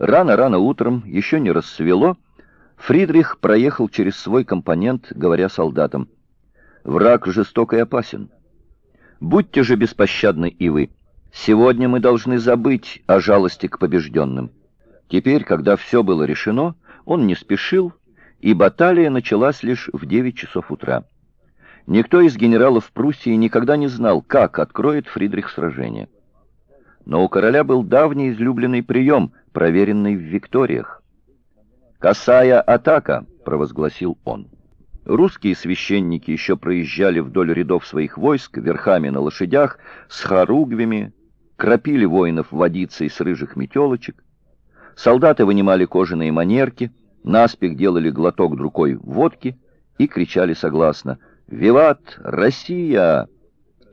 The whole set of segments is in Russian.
Рано-рано утром, еще не рассвело, Фридрих проехал через свой компонент, говоря солдатам, «Враг жесток и опасен. Будьте же беспощадны и вы. Сегодня мы должны забыть о жалости к побежденным». Теперь, когда все было решено, он не спешил, и баталия началась лишь в 9 часов утра. Никто из генералов Пруссии никогда не знал, как откроет Фридрих сражение. Но у короля был давний излюбленный прием, проверенный в Викториях. «Косая атака!» — провозгласил он. Русские священники еще проезжали вдоль рядов своих войск верхами на лошадях с хоругвями, кропили воинов водицей с рыжих метелочек. Солдаты вынимали кожаные манерки, наспех делали глоток другой водки и кричали согласно «Виват! Россия!»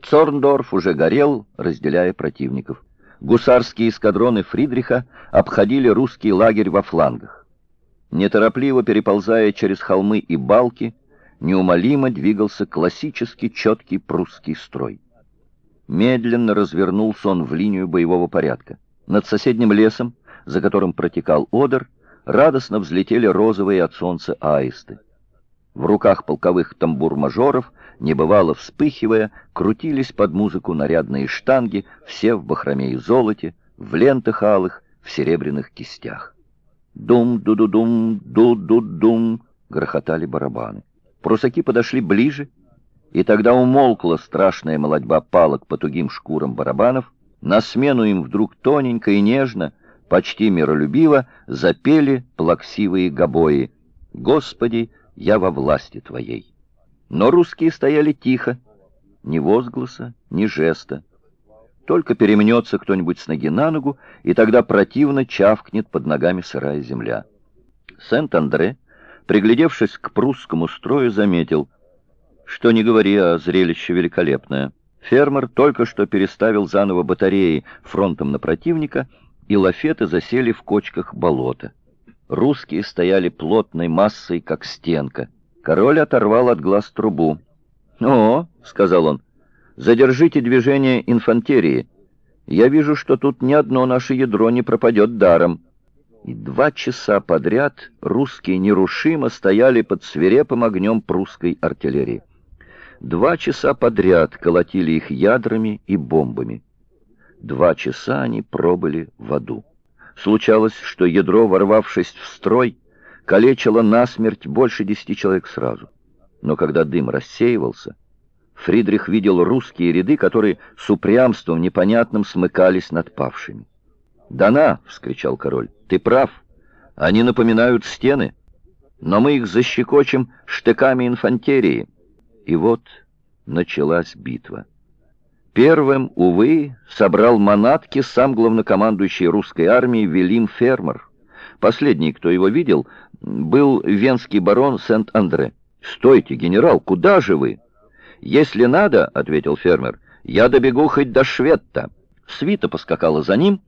Цорндорф уже горел, разделяя противников. Гусарские эскадроны Фридриха обходили русский лагерь во флангах. Неторопливо переползая через холмы и балки, неумолимо двигался классический четкий прусский строй. Медленно развернулся он в линию боевого порядка. Над соседним лесом, за которым протекал Одер, радостно взлетели розовые от солнца аисты. В руках полковых тамбур-мажоров, небывало вспыхивая, крутились под музыку нарядные штанги, все в бахроме и золоте, в лентах алых, в серебряных кистях. Дум-ду-ду-дум, ду-ду-дум, грохотали барабаны. Прусаки подошли ближе, и тогда умолкла страшная молодьба палок по тугим шкурам барабанов, на смену им вдруг тоненько и нежно, почти миролюбиво запели плаксивые гобои «Господи, я во власти Твоей». Но русские стояли тихо, ни возгласа, ни жеста. Только перемнется кто-нибудь с ноги на ногу, и тогда противно чавкнет под ногами сырая земля. Сент-Андре, приглядевшись к прусскому строю, заметил, что не говори, а зрелище великолепное. Фермер только что переставил заново батареи фронтом на противника, и лафеты засели в кочках болота. Русские стояли плотной массой, как стенка. Король оторвал от глаз трубу. «О», — сказал он, — «задержите движение инфантерии. Я вижу, что тут ни одно наше ядро не пропадет даром». И два часа подряд русские нерушимо стояли под свирепым огнем прусской артиллерии. Два часа подряд колотили их ядрами и бомбами. Два часа они пробыли в аду. Случалось, что ядро, ворвавшись в строй, калечило насмерть больше десяти человек сразу. Но когда дым рассеивался, Фридрих видел русские ряды, которые с упрямством непонятным смыкались над павшими. «Дана!» — вскричал король. «Ты прав. Они напоминают стены, но мы их защекочем штыками инфантерии». И вот началась битва. Первым, увы, собрал манатки сам главнокомандующий русской армии Велим Фермер. Последний, кто его видел, был венский барон Сент-Андре. «Стойте, генерал, куда же вы?» «Если надо, — ответил фермер, — я добегу хоть до Шветта». Свита поскакала за ним,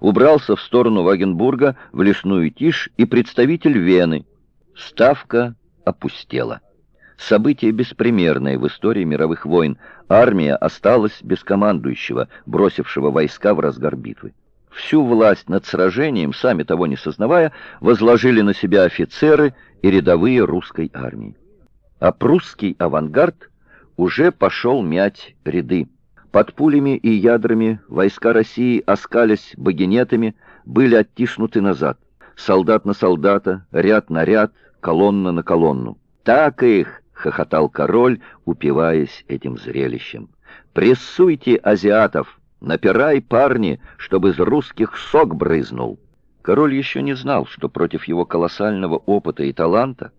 убрался в сторону Вагенбурга в лесную тишь и представитель Вены. Ставка опустела. Событие беспримерное в истории мировых войн. Армия осталась без командующего, бросившего войска в разгар битвы. Всю власть над сражением, сами того не сознавая, возложили на себя офицеры и рядовые русской армии. А прусский авангард уже пошел мять ряды. Под пулями и ядрами войска России, оскались багинетами, были оттиснуты назад. Солдат на солдата, ряд на ряд, колонна на колонну. Так их — хохотал король, упиваясь этим зрелищем. «Прессуйте азиатов! Напирай, парни, чтобы из русских сок брызнул!» Король еще не знал, что против его колоссального опыта и таланта,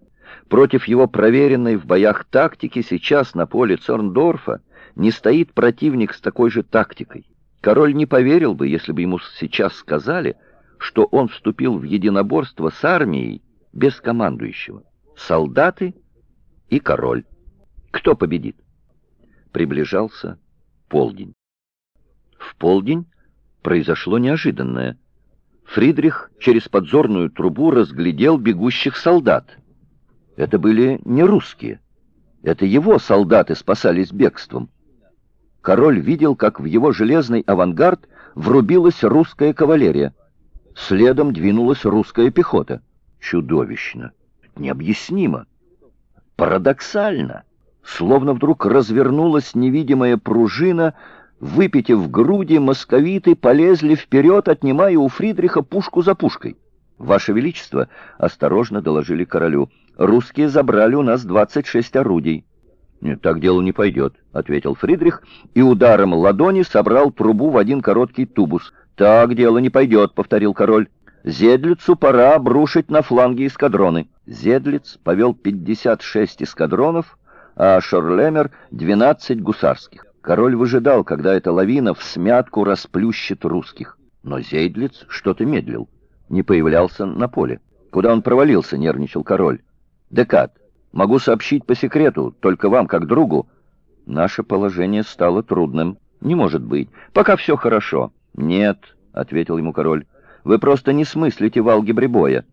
против его проверенной в боях тактики сейчас на поле Цорндорфа не стоит противник с такой же тактикой. Король не поверил бы, если бы ему сейчас сказали, что он вступил в единоборство с армией без командующего. Солдаты — и король. Кто победит? Приближался полдень. В полдень произошло неожиданное. Фридрих через подзорную трубу разглядел бегущих солдат. Это были не русские. Это его солдаты спасались бегством. Король видел, как в его железный авангард врубилась русская кавалерия. Следом двинулась русская пехота. Чудовищно, необъяснимо, парадоксально. Словно вдруг развернулась невидимая пружина, выпитив груди, московиты полезли вперед, отнимая у Фридриха пушку за пушкой. «Ваше Величество», — осторожно доложили королю, — «русские забрали у нас 26 орудий». «Нет, так дело не пойдет», — ответил Фридрих, и ударом ладони собрал трубу в один короткий тубус. «Так дело не пойдет», — повторил король. «Зедлицу пора обрушить на фланги эскадроны». Зедлиц повел 56 эскадронов, а Шорлемер — 12 гусарских. Король выжидал, когда эта лавина в смятку расплющит русских. Но Зейдлиц что-то медлил не появлялся на поле. Куда он провалился, нервничал король. Декат, могу сообщить по секрету, только вам, как другу. Наше положение стало трудным. Не может быть. Пока все хорошо. Нет, ответил ему король. Вы просто не смыслите в алгебре боя.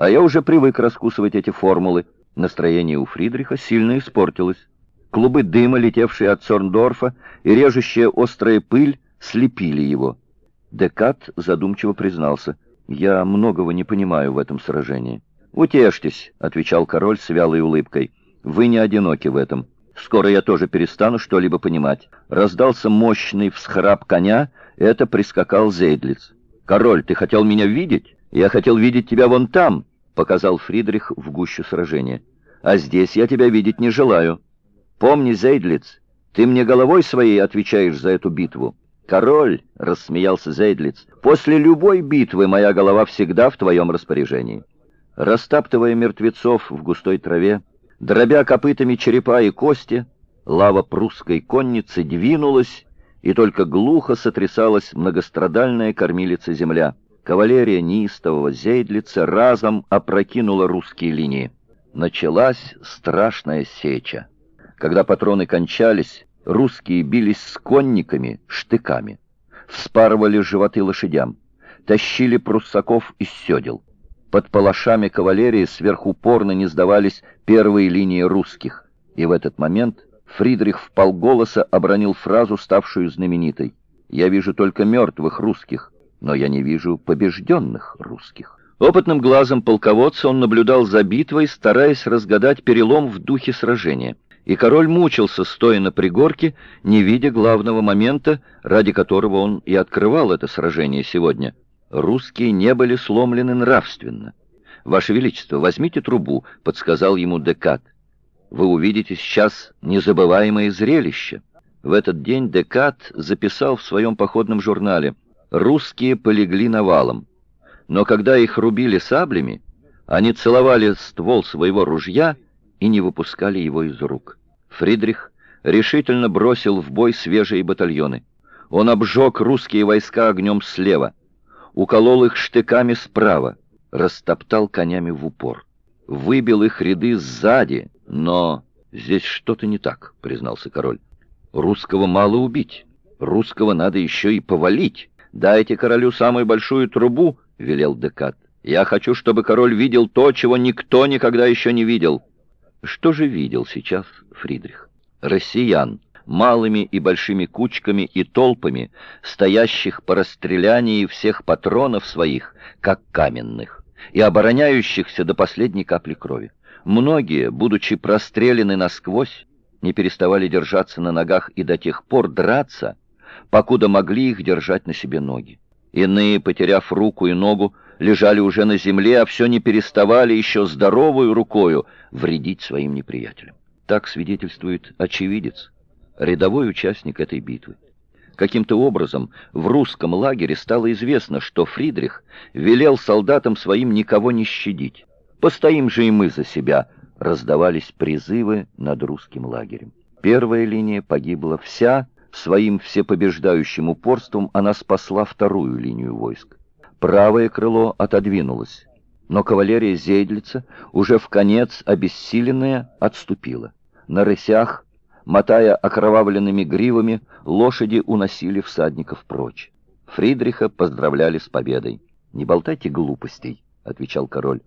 А я уже привык раскусывать эти формулы. Настроение у Фридриха сильно испортилось. Клубы дыма, летевшие от Сорндорфа, и режущая острая пыль слепили его. Декат задумчиво признался — я многого не понимаю в этом сражении. «Утешьтесь», — отвечал король с вялой улыбкой. «Вы не одиноки в этом. Скоро я тоже перестану что-либо понимать». Раздался мощный всхрап коня, это прискакал Зейдлиц. «Король, ты хотел меня видеть? Я хотел видеть тебя вон там», — показал Фридрих в гущу сражения. «А здесь я тебя видеть не желаю. Помни, Зейдлиц, ты мне головой своей отвечаешь за эту битву. «Король!» — рассмеялся Зейдлиц. «После любой битвы моя голова всегда в твоем распоряжении». Растаптывая мертвецов в густой траве, дробя копытами черепа и кости, лава прусской конницы двинулась, и только глухо сотрясалась многострадальная кормилица земля. Кавалерия неистового Зейдлица разом опрокинула русские линии. Началась страшная сеча. Когда патроны кончались, Русские бились с конниками, штыками, вспарывали животы лошадям, тащили пруссаков из седел. Под палашами кавалерии сверхупорно не сдавались первые линии русских, и в этот момент Фридрих вполголоса обронил фразу, ставшую знаменитой. «Я вижу только мертвых русских, но я не вижу побежденных русских». Опытным глазом полководца он наблюдал за битвой, стараясь разгадать перелом в духе сражения и король мучился, стоя на пригорке, не видя главного момента, ради которого он и открывал это сражение сегодня. Русские не были сломлены нравственно. «Ваше Величество, возьмите трубу», — подсказал ему Декат. «Вы увидите сейчас незабываемое зрелище». В этот день Декат записал в своем походном журнале «Русские полегли навалом». Но когда их рубили саблями, они целовали ствол своего ружья — и не выпускали его из рук. Фридрих решительно бросил в бой свежие батальоны. Он обжег русские войска огнем слева, уколол их штыками справа, растоптал конями в упор, выбил их ряды сзади, но здесь что-то не так, признался король. Русского мало убить, русского надо еще и повалить. Дайте королю самую большую трубу, велел Декат. Я хочу, чтобы король видел то, чего никто никогда еще не видел. Что же видел сейчас Фридрих? Россиян, малыми и большими кучками и толпами, стоящих по расстрелянии всех патронов своих, как каменных, и обороняющихся до последней капли крови. Многие, будучи прострелены насквозь, не переставали держаться на ногах и до тех пор драться, покуда могли их держать на себе ноги. Иные, потеряв руку и ногу, лежали уже на земле, а все не переставали еще здоровую рукою вредить своим неприятелям. Так свидетельствует очевидец, рядовой участник этой битвы. Каким-то образом в русском лагере стало известно, что Фридрих велел солдатам своим никого не щадить. «Постоим же и мы за себя», раздавались призывы над русским лагерем. Первая линия погибла вся, своим всепобеждающим упорством она спасла вторую линию войск. Правое крыло отодвинулось, но кавалерия Зейдлица, уже в конец обессиленная, отступила. На рысях, мотая окровавленными гривами, лошади уносили всадников прочь. Фридриха поздравляли с победой. «Не болтайте глупостей», — отвечал король.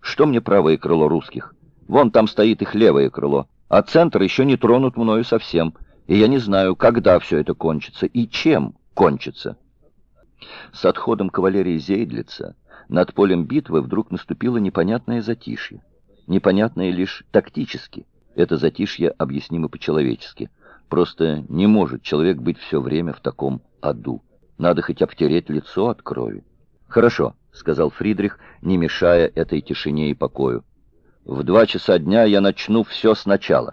«Что мне правое крыло русских? Вон там стоит их левое крыло, а центр еще не тронут мною совсем, и я не знаю, когда все это кончится и чем кончится». С отходом кавалерии Зейдлица над полем битвы вдруг наступило непонятное затишье. Непонятное лишь тактически. Это затишье объяснимо по-человечески. Просто не может человек быть все время в таком аду. Надо хоть обтереть лицо от крови. «Хорошо», — сказал Фридрих, не мешая этой тишине и покою. «В два часа дня я начну все сначала».